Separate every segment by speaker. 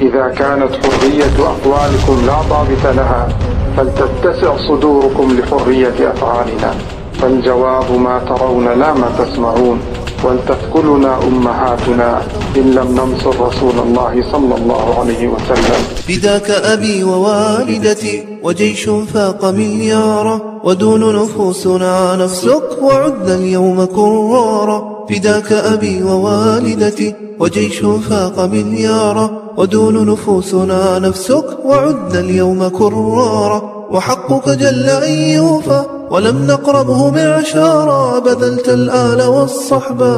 Speaker 1: إذا كانت حرية أقوالكم لا ضابط لها فلتتسع صدوركم لحرية أفعالنا. فالجواب ما ترون لا ما تسمعون ولتثقلنا أمهاتنا إن لم ننصر رسول الله صلى الله عليه وسلم.
Speaker 2: فداك أبي ووالدتي وجيش فاق مليارا ودون نفوسنا نفسك وعدنا اليوم كرارا. فداك أبي ووالدتي وجيش فاق مليارا ودون نفوسنا نفسك وعدنا اليوم كرارا وحقك جل أن يوفى ولم نقربه معشارا بذلت الآل والصحبا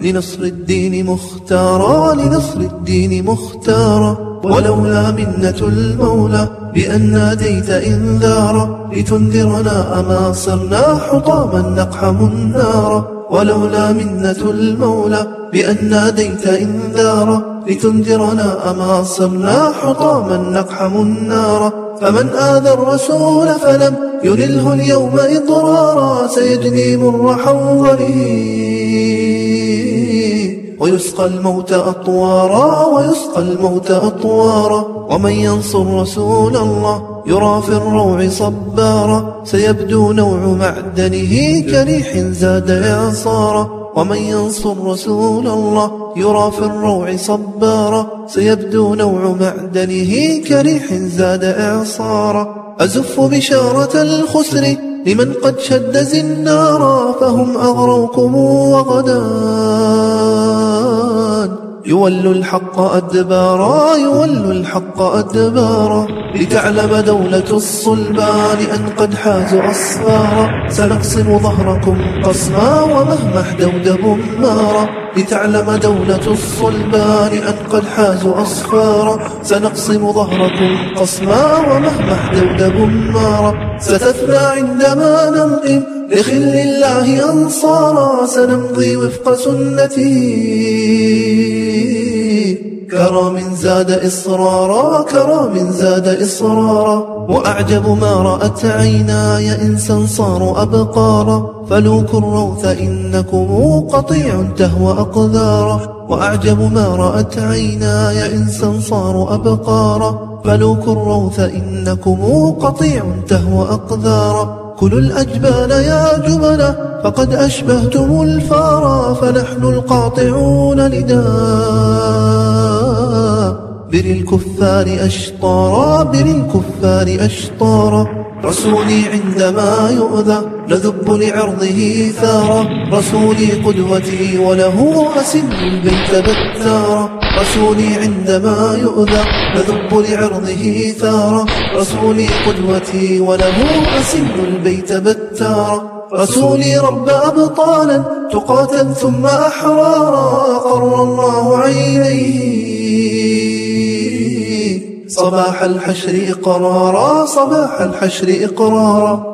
Speaker 2: لنصر الدين مختارا لنصر الدين مختارا ولولا منة المولى بأن ناديت إنذارا لتنذرنا أما صرنا حطاما نقحم النار ولولا منة المولى بأن ناديت إنذارا لتنذرنا أما صرنا حطاما نقحم النار فمن آذى الرسول فلم ينله اليوم إضرارا سيجني مر حوضره ويسقى الموت أطوارا ويسقى الموت أطوارا. ومن ينصر رسول الله يرى في الروع صبارا سيبدو نوع معدنه كريح زاد إعصارا ومن ينصر رسول الله يرى في الروع صبارا سيبدو نوع معدنه كريح زاد إعصارا أزف بشارة الخسر لمن قد شد زنارا فهم أغروكم وغدا يولوا الحق أدبارا يولوا الحق أدبارا. لتعلم دولة الصلبان أن قد حازوا أصفارا سنقسم ظهركم قسما ومهما احدوا دمارا لتعلم دولة الصلبان أن قد حازوا أصفارا سنقسم ظهركم قسما ومهما احدوا دمارا ستثنى عندما ننقم لخل الله أنصارا سنمضي وفق سنته كرام زاد إصرارا كرام زاد إصرارا. وأعجب ما رأت عيناي إنسا صاروا أبقارا. فلوكوا الروث إنكم قطيع تهوى أقذارا. وأعجب ما رأت عيناي إنسا صاروا أبقارا. فلوكوا الروث إنكم قطيع تهوى أقذارا. كلوا الأجبال يا جبنا فقد أشبهتم الفارا فنحن القاطعون لداء. بر الكفار أشطارا بر الكفار أشطارا رسولي عندما يؤذى نذب لعرضه ثارا رسولي قدوتي وله أسن البيت بتارا رسولي عندما يؤذى نذب لعرضه ثارا رسولي قدوتي وله أسن البيت بتارا رسولي رب أبطالا تقاتل ثم أحرارا قر الله عينيه صباح الحشر إقرارا صباح الحشر إقرارا.